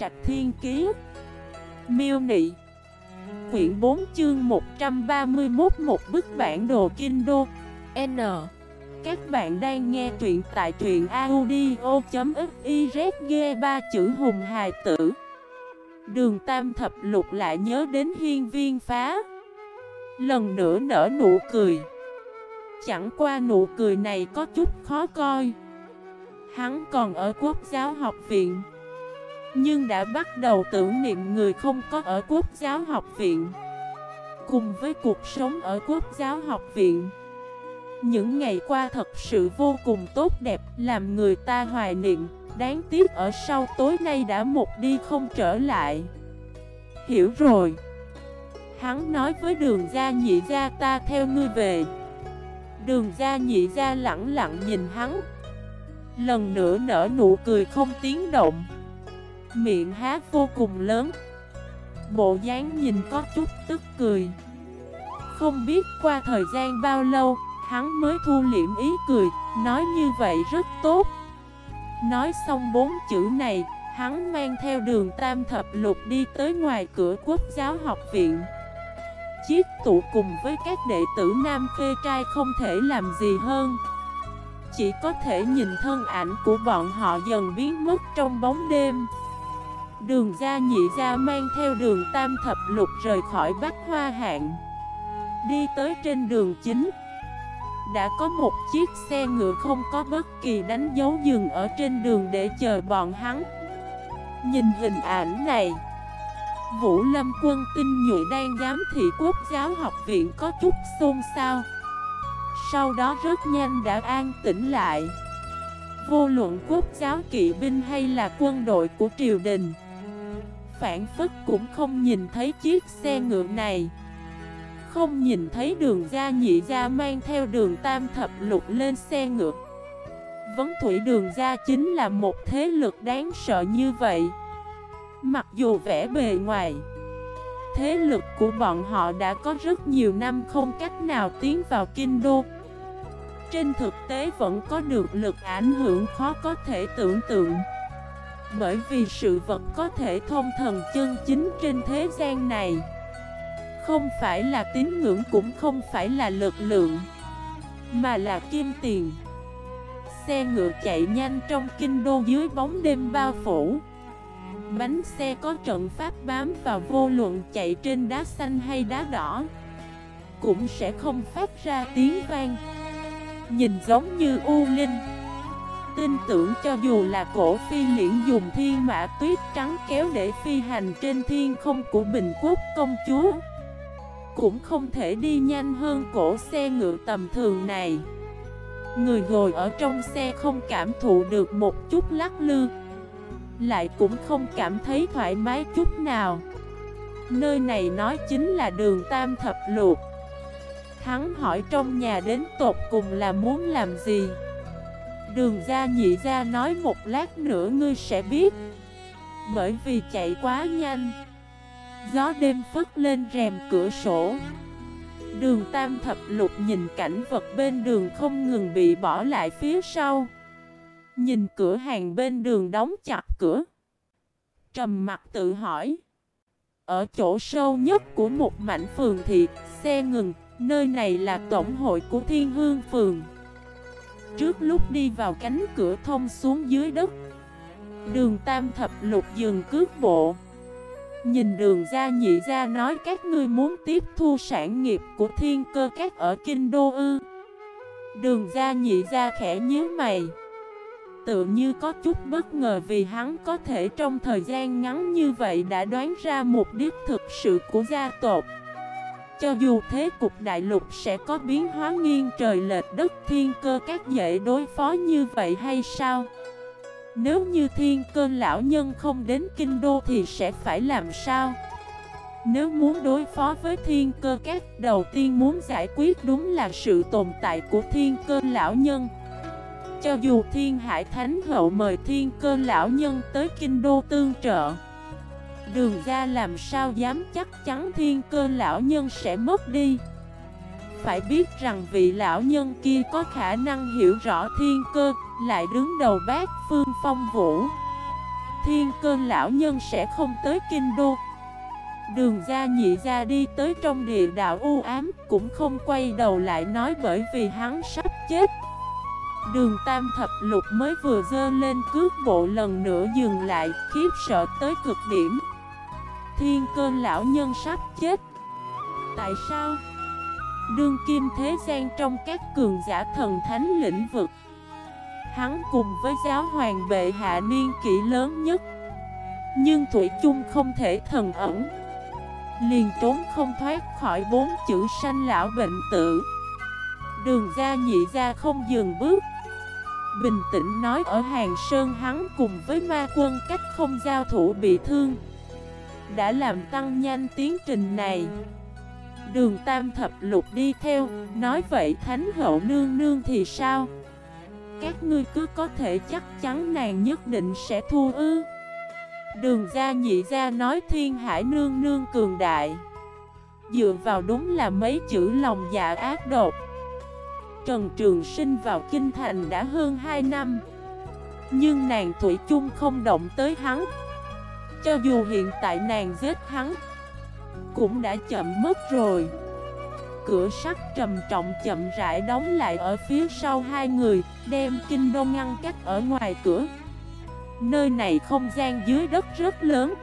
Trạch Thiên Kiế Miêu Nị. Quyển 4 chương 131 Một bức bản đồ Kinh Đô N. Các bạn đang nghe truyện tại truyện audio.xyz Ghê ba chữ hùng hài tử. Đường Tam Thập Lục lại nhớ đến hiên viên phá. Lần nữa nở nụ cười. Chẳng qua nụ cười này có chút khó coi. Hắn còn ở quốc giáo học viện. Nhưng đã bắt đầu tưởng niệm người không có ở quốc giáo học viện. Cùng với cuộc sống ở quốc giáo học viện, Những ngày qua thật sự vô cùng tốt đẹp, Làm người ta hoài niệm. Đáng tiếc ở sau tối nay đã một đi không trở lại. Hiểu rồi. Hắn nói với đường gia nhị gia, ta theo ngươi về. Đường gia nhị gia lặng lặng nhìn hắn. Lần nữa nở nụ cười không tiếng động. Miệng há vô cùng lớn. Bộ dáng nhìn có chút tức cười. Không biết qua thời gian bao lâu, Hắn mới thu liễm ý cười, Nói như vậy rất tốt. Nói xong bốn chữ này, Hắn mang theo đường tam thập lục đi tới ngoài cửa quốc giáo học viện. Chiếc tụ cùng với các đệ tử nam phê trai không thể làm gì hơn. Chỉ có thể nhìn thân ảnh của bọn họ dần biến mất trong bóng đêm. Đường ra nhị ra mang theo đường tam thập lục rời khỏi Bắc Hoa Hạn Đi tới trên đường chính, Đã có một chiếc xe ngựa không có bất kỳ đánh dấu dừng ở trên đường để chờ bọn hắn. Nhìn hình ảnh này, Vũ Lâm quân tinh nhuệ đang giám thị quốc giáo học viện có chút xôn xao. Sau đó rất nhanh đã an tĩnh lại. Vô luận quốc giáo kỵ binh hay là quân đội của triều đình Phản phức cũng không nhìn thấy chiếc xe ngựa này. Không nhìn thấy đường ra nhị ra mang theo đường tam thập lục lên xe ngựa. Vấn thủy đường ra chính là một thế lực đáng sợ như vậy. Mặc dù vẻ bề ngoài, Thế lực của bọn họ đã có rất nhiều năm không cách nào tiến vào kinh đô. Trên thực tế vẫn có được lực ảnh hưởng khó có thể tưởng tượng. Bởi vì sự vật có thể thông thần chân chính trên thế gian này. Không phải là tín ngưỡng cũng không phải là lực lượng, Mà là kim tiền. Xe ngựa chạy nhanh trong kinh đô dưới bóng đêm bao phủ. Bánh xe có trận pháp bám vào vô luận chạy trên đá xanh hay đá đỏ, Cũng sẽ không phát ra tiếng vang. Nhìn giống như u linh. Tin tưởng cho dù là cổ phi liễn dùng thiên mã tuyết trắng kéo để phi hành trên thiên không của Bình Quốc, công chúa Cũng không thể đi nhanh hơn cổ xe ngựa tầm thường này. Người ngồi ở trong xe không cảm thụ được một chút lắc lư, lại cũng không cảm thấy thoải mái chút nào. Nơi này nói chính là đường Tam Thập Luộc. Hắn hỏi trong nhà đến tột cùng là muốn làm gì? Đường ra nhị ra nói một lát nữa ngươi sẽ biết Bởi vì chạy quá nhanh Gió đêm phất lên rèm cửa sổ Đường Tam Thập Lục nhìn cảnh vật bên đường không ngừng bị bỏ lại phía sau Nhìn cửa hàng bên đường đóng chặt cửa. Trầm mặt tự hỏi. Ở chỗ sâu nhất của một mảnh phường thị, xe ngừng, nơi này là tổng hội của Thiên Hương Phường. Trước lúc đi vào cánh cửa thông xuống dưới đất, đường tam thập lục dừng cước bộ. Nhìn đường ra nhị ra nói các ngươi muốn tiếp thu sản nghiệp của thiên cơ các ở Kinh Đô Ư. Đường ra nhị ra khẽ nhíu mày tự như có chút bất ngờ vì hắn có thể trong thời gian ngắn như vậy đã đoán ra mục đích thực sự của gia tộc. Cho dù thế cục đại lục sẽ có biến hóa nghiêng trời lệch đất, thiên cơ các dễ đối phó như vậy hay sao? Nếu như thiên cơ lão nhân không đến kinh đô thì sẽ phải làm sao? Nếu muốn đối phó với thiên cơ các, đầu tiên muốn giải quyết đúng là sự tồn tại của thiên cơ lão nhân cho dù thiên hải thánh hậu mời thiên cơ lão nhân tới kinh đô tương trợ Đường ra làm sao dám chắc chắn thiên cơ lão nhân sẽ mất đi. Phải biết rằng vị lão nhân kia có khả năng hiểu rõ thiên cơ, Lại đứng đầu bát phương phong vũ. Thiên cơ lão nhân sẽ không tới kinh đô. Đường ra nhị ra đi tới trong địa đạo u ám Cũng không quay đầu lại nói bởi vì hắn sắp chết. Đường tam thập lục mới vừa dơ lên cước bộ lần nữa dừng lại, Khiếp sợ tới cực điểm. Thiên cơn lão nhân sắp chết Tại sao? Đương kim thế gian trong các cường giả thần thánh lĩnh vực, Hắn cùng với giáo hoàng bệ hạ niên kỷ lớn nhất, Nhưng Thủy chung không thể thần ẩn, Liền trốn không thoát khỏi bốn chữ sanh lão bệnh tử Đường ra nhị ra không dừng bước, Bình tĩnh nói ở Hàng Sơn hắn cùng với ma quân cách không giao thủ bị thương đã làm tăng nhanh tiến trình này. Đường Tam Thập Lục đi theo, Nói vậy Thánh Hậu Nương Nương thì sao? Các ngươi cứ có thể chắc chắn nàng nhất định sẽ thua ư. Đường gia nhị gia nói thiên hải nương nương cường đại. Dựa vào đúng là mấy chữ lòng dạ ác độc. Trần Trường Sinh vào Kinh Thành đã hơn 2 năm. Nhưng nàng Thủy chung không động tới hắn. Cho dù hiện tại nàng giết hắn, Cũng đã chậm mất rồi. Cửa sắt trầm trọng chậm rãi đóng lại ở phía sau hai người, Đem kinh đô ngăn cách ở ngoài cửa. Nơi này không gian dưới đất rất lớn,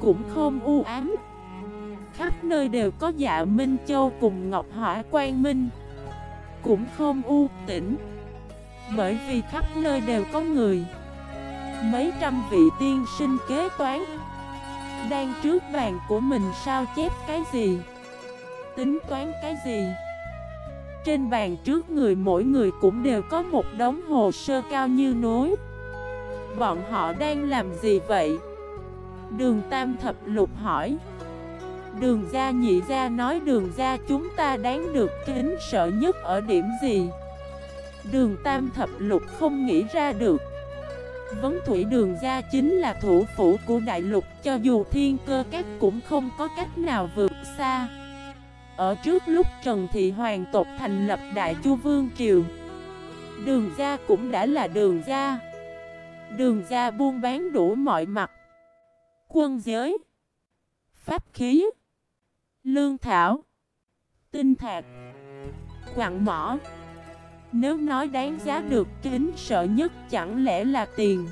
Cũng không u ám. Khắp nơi đều có dạ Minh Châu cùng Ngọc Hỏa Quang Minh, Cũng không u tĩnh. Bởi vì khắp nơi đều có người. Mấy trăm vị tiên sinh kế toán. Đang trước bàn của mình sao chép cái gì? Tính toán cái gì? Trên bàn trước người mỗi người cũng đều có một đống hồ sơ cao như núi. Bọn họ đang làm gì vậy? Đường Tam Thập Lục hỏi. Đường gia nhị gia nói đường gia chúng ta đáng được kính sợ nhất ở điểm gì? Đường Tam Thập Lục không nghĩ ra được. Vấn thủy đường gia chính là thủ phủ của đại lục, Cho dù thiên cơ các cũng không có cách nào vượt xa. Ở trước lúc Trần Thị Hoàng tộc thành lập Đại Chu Vương Triều, Đường gia cũng đã là đường gia. Đường ra buôn bán đủ mọi mặt, Quân giới, Pháp khí, Lương thảo, Tinh thạc Quặng mỏ. Nếu nói đáng giá được kính sợ nhất chẳng lẽ là tiền?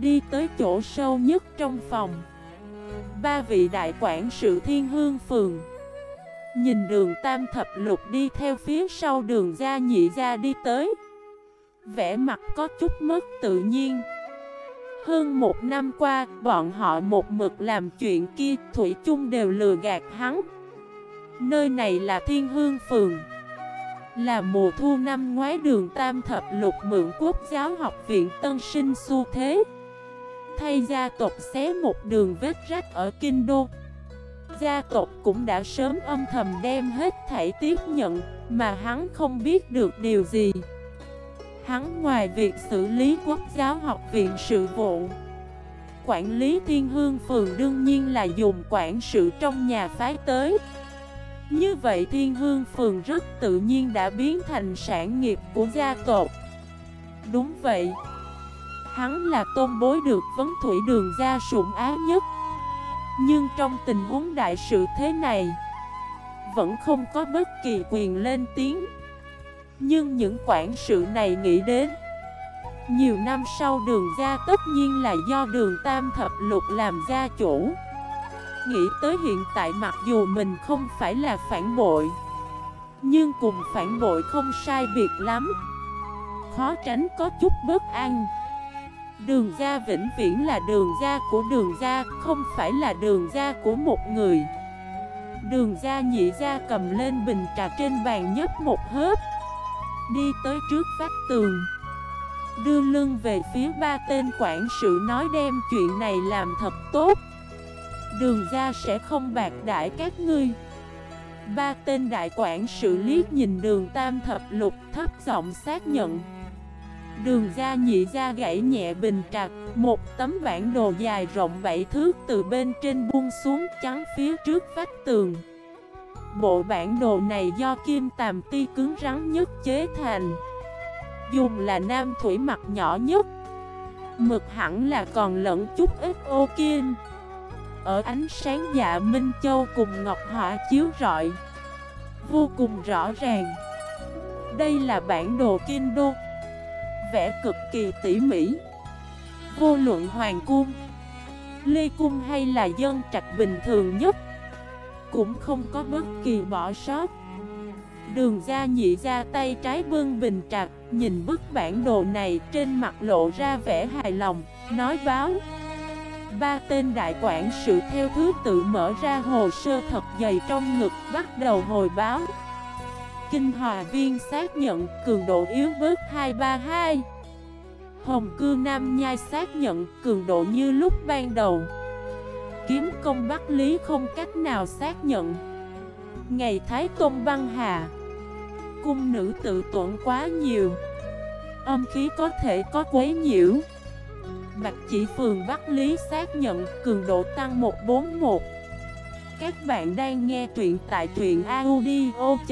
Đi tới chỗ sâu nhất trong phòng. Ba vị đại quản sự thiên hương phường. Nhìn đường tam thập lục đi theo phía sau đường ra nhị ra đi tới. Vẻ mặt có chút mất tự nhiên. Hơn một năm qua, bọn họ một mực làm chuyện kia Thủy chung đều lừa gạt hắn. Nơi này là Thiên Hương Phường. Là mùa thu năm ngoái đường Tam Thập Lục Mượn Quốc giáo học viện Tân Sinh xu thế. Thay gia tộc xé một đường vết rách ở Kinh Đô. Gia tộc cũng đã sớm âm thầm đem hết thảy tiếp nhận, Mà hắn không biết được điều gì. Hắn ngoài việc xử lý quốc giáo học viện sự vụ, Quản lý thiên hương phường đương nhiên là dùng quản sự trong nhà phái tới. Như vậy thiên hương phường rất tự nhiên đã biến thành sản nghiệp của gia tộc. Đúng vậy. Hắn là tôn bối được vấn thủy đường gia sủng á nhất. Nhưng trong tình huống đại sự thế này, Vẫn không có bất kỳ quyền lên tiếng. Nhưng những quản sự này nghĩ đến, Nhiều năm sau đường gia tất nhiên là do đường tam thập lục làm gia chủ. Nghĩ tới hiện tại mặc dù mình không phải là phản bội, Nhưng cùng phản bội không sai biệt lắm. Khó tránh có chút bất an. Đường ra vĩnh viễn là đường ra của đường ra, Không phải là đường ra của một người. Đường ra nhị ra cầm lên bình trà trên bàn nhấp một hớp, Đi tới trước vách tường. Đưa lưng về phía ba tên quản sự nói đem chuyện này làm thật tốt. Đường ra sẽ không bạc đại các ngươi. Ba tên đại quản sự liếc nhìn đường tam thập lục, thấp giọng xác nhận. Đường ra nhị ra gãy nhẹ bình trạc, Một tấm bản đồ dài rộng bảy thước từ bên trên buông xuống trắng phía trước vách tường. Bộ bản đồ này do kim tàm ti cứng rắn nhất chế thành. Dùng là nam thủy mặt nhỏ nhất. Mực hẳn là còn lẫn chút ít ô kim ở ánh sáng dạ Minh Châu cùng Ngọc Hỏa chiếu rọi. Vô cùng rõ ràng. Đây là bản đồ kinh đô Vẽ cực kỳ tỉ mỉ. Vô luận hoàng cung, Lê cung hay là dân trạch bình thường nhất, Cũng không có bất kỳ bỏ sót. Đường ra nhị ra tay trái bưng bình trạc, Nhìn bức bản đồ này trên mặt lộ ra vẻ hài lòng, Nói báo. Ba tên đại quản sự theo thứ tự mở ra hồ sơ thật dày trong ngực, Bắt đầu hồi báo. Kinh hòa viên xác nhận cường độ yếu bớt 232 Hồng cư Nam Nhai xác nhận cường độ như lúc ban đầu. Kiếm công Bắc Lý không cách nào xác nhận. Ngày Thái Tôn băng hà. Cung nữ tự tuẩn quá nhiều. Âm khí có thể có quấy nhiễu. Bạch chỉ phường Bắc Lý xác nhận cường độ tăng 141 Các bạn đang nghe truyện tại truyện audio.fif